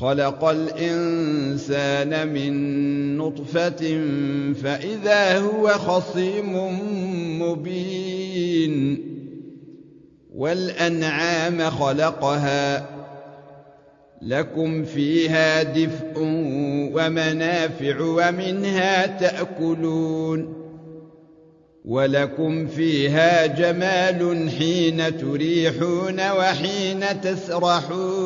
خلق الإنسان من نطفة فإذا هو خصيم مبين والأنعام خلقها لكم فيها دفء ومنافع ومنها تأكلون ولكم فيها جمال حين تريحون وحين تسرحون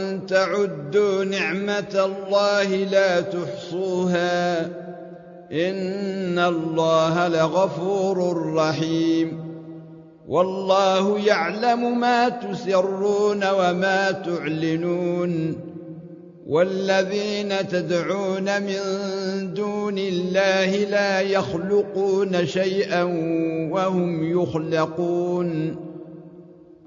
تعدوا نعمة الله لا تحصوها. إن الله لغفور رحيم. والله يعلم ما تسرون وما تعلنون. والذين تدعون من دون الله لا يخلقون شيئا وهم يخلقون.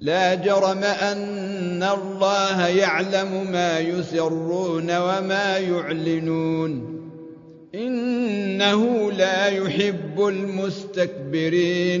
لا جرم أن الله يعلم ما يسرون وما يعلنون. إنه لا يحب المستكبرين.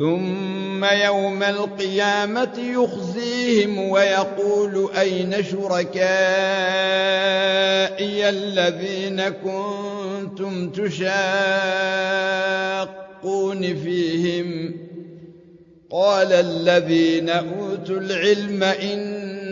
ثم يوم القيامة يخزيهم ويقول أين شركائي الذين كنتم تشاقون فيهم؟ قال الذين أوتوا العلم إن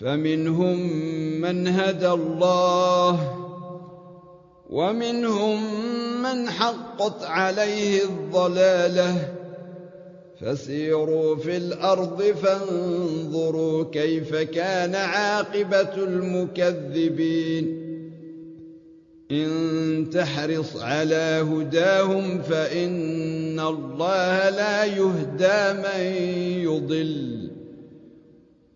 فمنهم من هدى الله ومنهم من حقت عليه الضلاله فسيروا في الأرض فانظروا كيف كان عاقبة المكذبين إن تحرص على هداهم فإن الله لا يهدى من يضل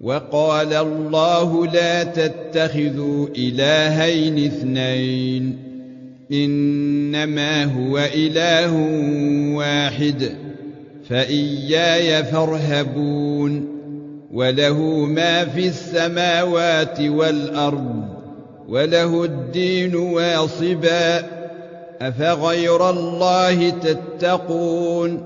وقال الله لا تتخذوا إلهين اثنين إنما هو إله واحد فإياي فارهبون وله ما في السماوات والأرض وله الدين واصبا أفغير الله تتقون؟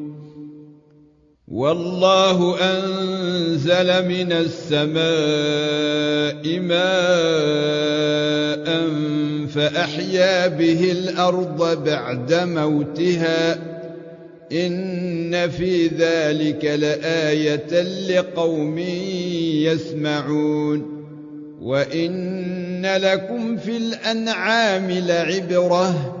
والله أنزل من السماء ماء فأحيا به الأرض بعد موتها إن في ذلك لآية لقوم يسمعون وإن لكم في الأنعام لعبرةً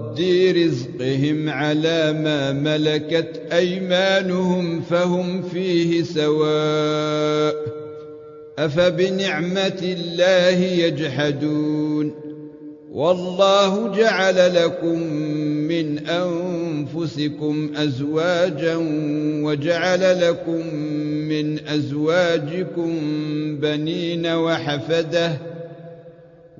رزقهم على ما ملكت أيمانهم فهم فيه سواء أفبنعمة الله يجحدون والله جعل لكم من أنفسكم أزواجا وجعل لكم من أزواجكم بنين وحفدة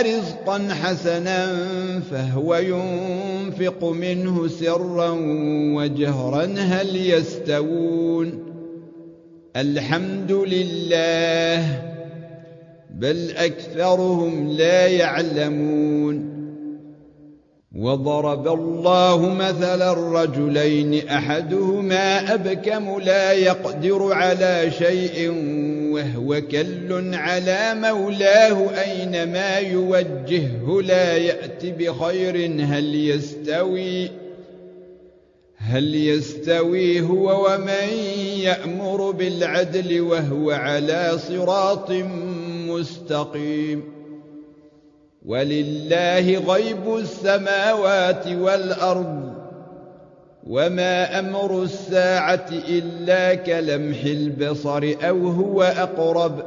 رزقا حسنا فهو ينفق منه سرا وجهرا. هل يستوون؟ الحمد لله بل أكثرهم لا يعلمون. وضرب الله مثلا الرجلين أحدهما أبكم لا يقدر على شيء وهو كل على مولاه أينما يوجهه لا يأت بخير هل يستوي هل يستوي هو ومن يأمر بالعدل وهو على صراط مستقيم ولله غيب السماوات والأرض وما أمر الساعة إلا كلمح البصر أو هو أقرب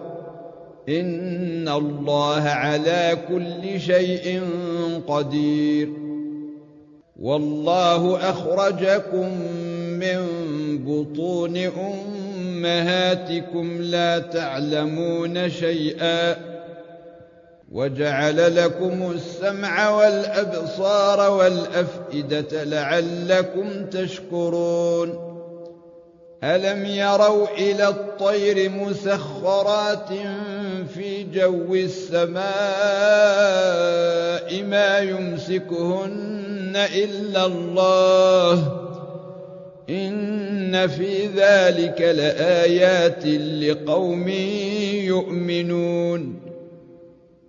إن الله على كل شيء قدير والله أخرجكم من بطون أمهاتكم لا تعلمون شيئا وجعل لكم السمع والأبصار والأفئدة لعلكم تشكرون. ألم يروا إلى الطير مسخرات في جو السماء ما يمسكهن إلا الله؟ إن في ذلك لآيات لقوم يؤمنون.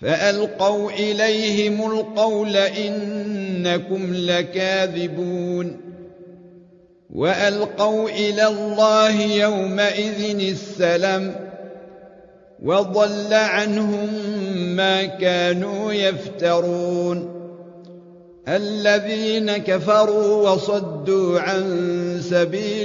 فألقوا إليهم القول إنكم لكاذبون وألقوا إلى الله يومئذ السلام وضل عنهم ما كانوا يفترون الذين كفروا وصدوا عن سبيل